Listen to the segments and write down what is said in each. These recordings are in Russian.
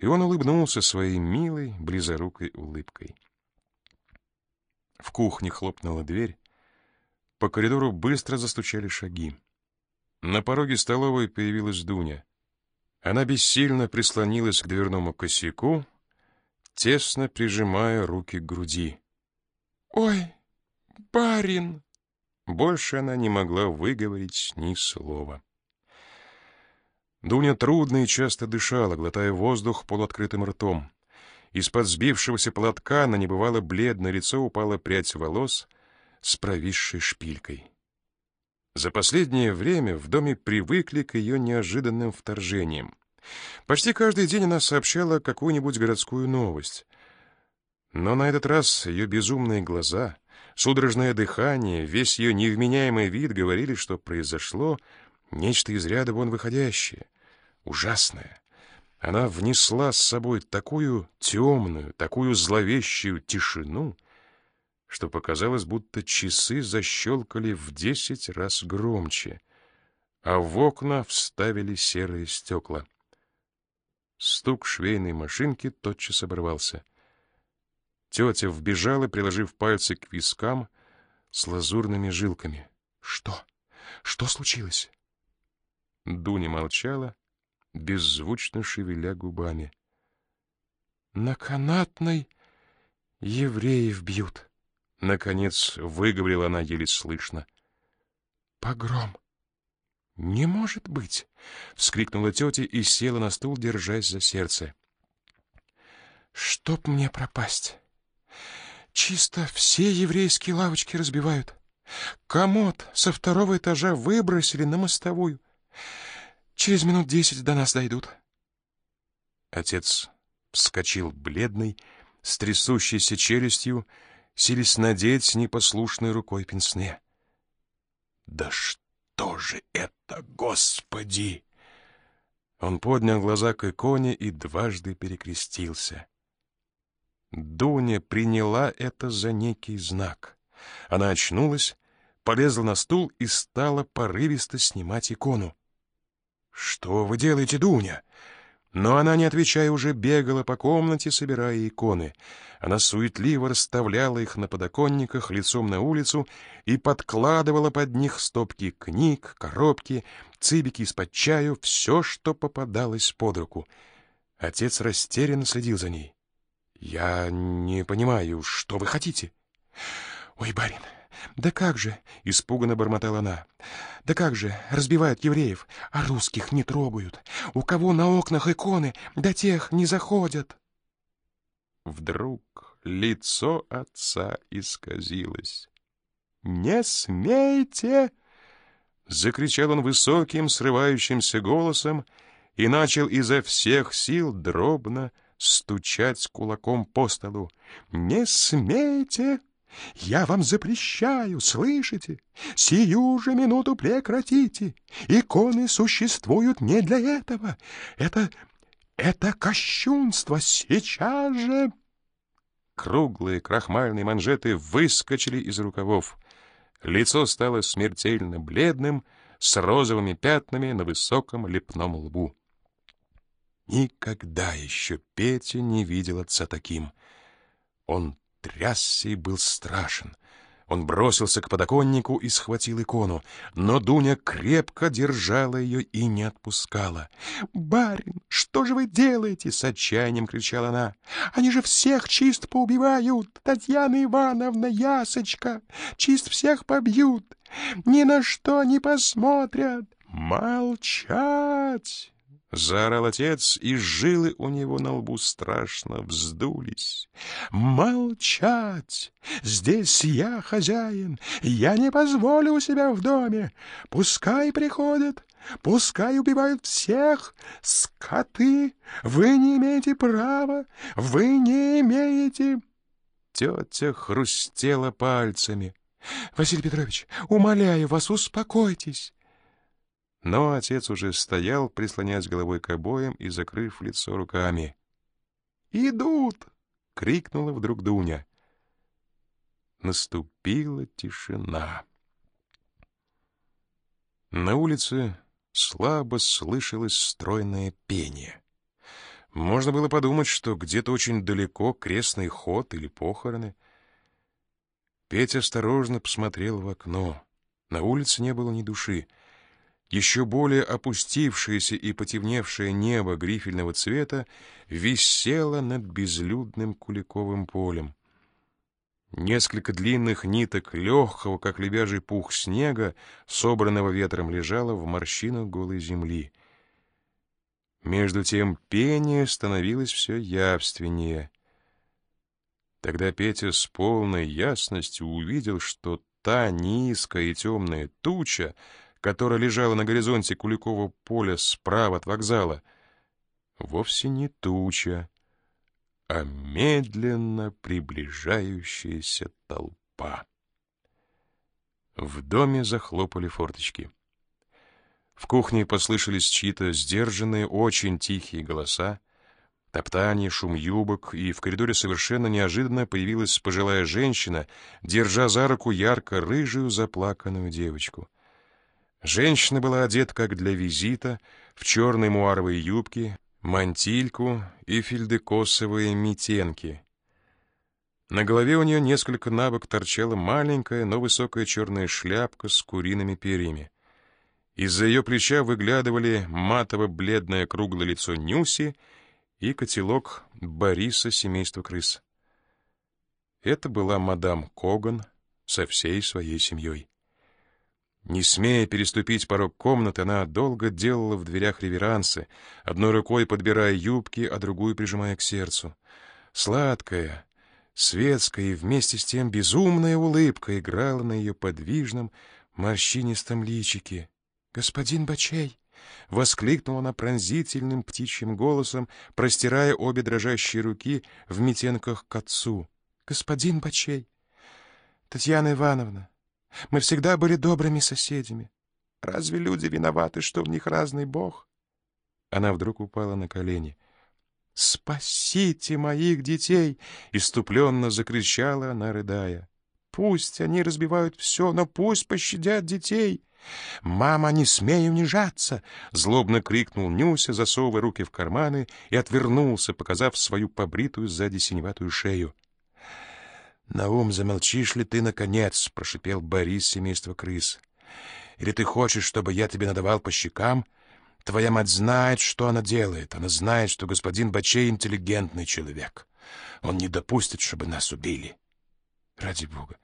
и он улыбнулся своей милой, близорукой улыбкой. В кухне хлопнула дверь, по коридору быстро застучали шаги. На пороге столовой появилась Дуня. Она бессильно прислонилась к дверному косяку, тесно прижимая руки к груди. «Ой, барин!» Больше она не могла выговорить ни слова. Дуня трудно и часто дышала, глотая воздух полуоткрытым ртом. Из-под сбившегося платка на небывало бледное лицо упала прядь волос с провисшей шпилькой. За последнее время в доме привыкли к ее неожиданным вторжениям. Почти каждый день она сообщала какую-нибудь городскую новость. Но на этот раз ее безумные глаза, судорожное дыхание, весь ее невменяемый вид говорили, что произошло нечто из ряда вон выходящее, ужасное. Она внесла с собой такую темную, такую зловещую тишину, что показалось, будто часы защелкали в десять раз громче, а в окна вставили серые стекла. Стук швейной машинки тотчас оборвался. Тетя вбежала, приложив пальцы к вискам с лазурными жилками. «Что? Что случилось?» Дуня молчала, беззвучно шевеля губами. «На канатной евреев бьют», — наконец выговорила она еле слышно. «Погром! Не может быть!» — вскрикнула тетя и села на стул, держась за сердце. «Чтоб мне пропасть! Чисто все еврейские лавочки разбивают. Комод со второго этажа выбросили на мостовую. Через минут десять до нас дойдут. Отец вскочил бледный, с трясущейся челюстью, сились надеть непослушной рукой пенсне. «Да что же это, Господи!» Он поднял глаза к иконе и дважды перекрестился. Дуня приняла это за некий знак. Она очнулась, полезла на стул и стала порывисто снимать икону. «Что вы делаете, Дуня?» Но она, не отвечая, уже бегала по комнате, собирая иконы. Она суетливо расставляла их на подоконниках лицом на улицу и подкладывала под них стопки книг, коробки, цибики из-под чаю, все, что попадалось под руку. Отец растерянно следил за ней. «Я не понимаю, что вы хотите?» «Ой, барин, «Да как же!» — испуганно бормотала она. «Да как же! Разбивают евреев, а русских не трогают! У кого на окнах иконы, до тех не заходят!» Вдруг лицо отца исказилось. «Не смейте!» — закричал он высоким, срывающимся голосом и начал изо всех сил дробно стучать кулаком по столу. «Не смейте!» Я вам запрещаю, слышите? Сию же минуту прекратите. Иконы существуют не для этого. Это... это кощунство. Сейчас же...» Круглые крахмальные манжеты выскочили из рукавов. Лицо стало смертельно бледным, с розовыми пятнами на высоком лепном лбу. Никогда еще Петя не видел отца таким. Он трясся и был страшен. Он бросился к подоконнику и схватил икону, но Дуня крепко держала ее и не отпускала. «Барин, что же вы делаете?» — с отчаянием кричала она. «Они же всех чист поубивают! Татьяна Ивановна, Ясочка! Чист всех побьют! Ни на что не посмотрят! Молчать!» Заорал отец, и жилы у него на лбу страшно вздулись. «Молчать! Здесь я хозяин, я не позволю у себя в доме. Пускай приходят, пускай убивают всех. Скоты, вы не имеете права, вы не имеете...» Тетя хрустела пальцами. «Василий Петрович, умоляю вас, успокойтесь. Но отец уже стоял, прислоняясь головой к обоям и закрыв лицо руками. «Идут!» — крикнула вдруг Дуня. Наступила тишина. На улице слабо слышалось стройное пение. Можно было подумать, что где-то очень далеко крестный ход или похороны. Петя осторожно посмотрел в окно. На улице не было ни души. Еще более опустившееся и потемневшее небо грифельного цвета висело над безлюдным Куликовым полем. Несколько длинных ниток легкого, как лебяжий пух снега, собранного ветром, лежало в морщинах голой земли. Между тем пение становилось все явственнее. Тогда Петя с полной ясностью увидел, что та низкая и темная туча, которая лежала на горизонте Куликового поля справа от вокзала, вовсе не туча, а медленно приближающаяся толпа. В доме захлопали форточки. В кухне послышались чьи-то сдержанные, очень тихие голоса, топтание, шум юбок, и в коридоре совершенно неожиданно появилась пожилая женщина, держа за руку ярко-рыжую заплаканную девочку. Женщина была одета как для визита, в черной муаровой юбке, мантильку и фельдекосовые митенки. На голове у нее несколько набок торчала маленькая, но высокая черная шляпка с куриными перьями. Из-за ее плеча выглядывали матово-бледное круглое лицо Нюси и котелок Бориса семейства крыс. Это была мадам Коган со всей своей семьей. Не смея переступить порог комнаты, она долго делала в дверях реверансы, одной рукой подбирая юбки, а другую прижимая к сердцу. Сладкая, светская и вместе с тем безумная улыбка играла на ее подвижном, морщинистом личике. «Господин Бачей!» — воскликнула она пронзительным птичьим голосом, простирая обе дрожащие руки в метенках к отцу. «Господин Бачей! Татьяна Ивановна, мы всегда были добрыми соседями. Разве люди виноваты, что в них разный бог? Она вдруг упала на колени. «Спасите моих детей!» — иступленно закричала она, рыдая. «Пусть они разбивают все, но пусть пощадят детей!» «Мама, не смей унижаться!» — злобно крикнул Нюся, засовывая руки в карманы, и отвернулся, показав свою побритую сзади синеватую шею. «Наум, замолчишь ли ты, наконец?» — прошипел Борис семейства крыс. «Или ты хочешь, чтобы я тебе надавал по щекам? Твоя мать знает, что она делает. Она знает, что господин Бачей — интеллигентный человек. Он не допустит, чтобы нас убили». «Ради бога!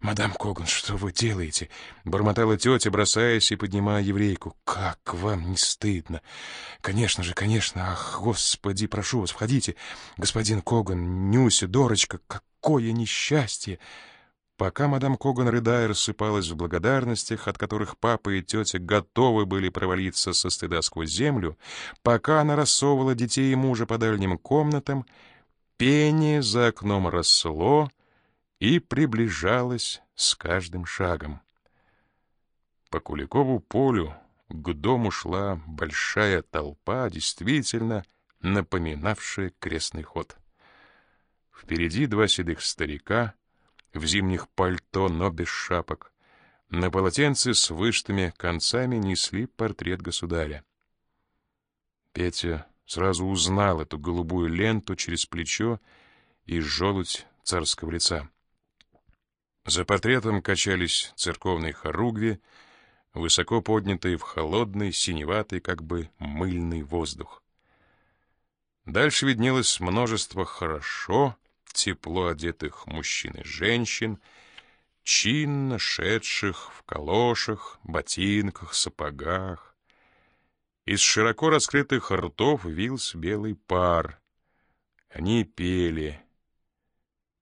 Мадам Коган, что вы делаете?» — бормотала тетя, бросаясь и поднимая еврейку. «Как вам не стыдно?» «Конечно же, конечно! Ах, господи, прошу вас, входите! Господин Коган, Нюся, Дорочка, как какое несчастье!» Пока мадам Коган, рыдая, рассыпалась в благодарностях, от которых папа и тетя готовы были провалиться со стыда сквозь землю, пока она рассовывала детей и мужа по дальним комнатам, пение за окном росло и приближалось с каждым шагом. По Куликову полю к дому шла большая толпа, действительно напоминавшая крестный ход. Впереди два седых старика в зимних пальто, но без шапок. На полотенце с вышитыми концами несли портрет государя. Петя сразу узнал эту голубую ленту через плечо и желудь царского лица. За портретом качались церковные хоругви, высоко поднятые в холодный, синеватый, как бы мыльный воздух. Дальше виднелось множество хорошо тепло одетых мужчин и женщин, чинно шедших в калошах, ботинках, сапогах. Из широко раскрытых ртов вился белый пар. Они пели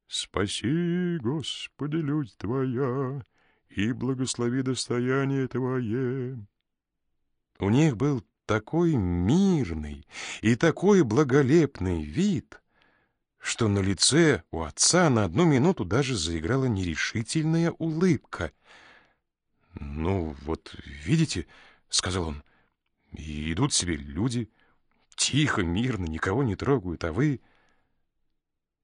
«Спаси, Господи, людь Твоя, и благослови достояние Твое». У них был такой мирный и такой благолепный вид, что на лице у отца на одну минуту даже заиграла нерешительная улыбка. «Ну, вот видите», — сказал он, — «идут себе люди, тихо, мирно, никого не трогают, а вы...»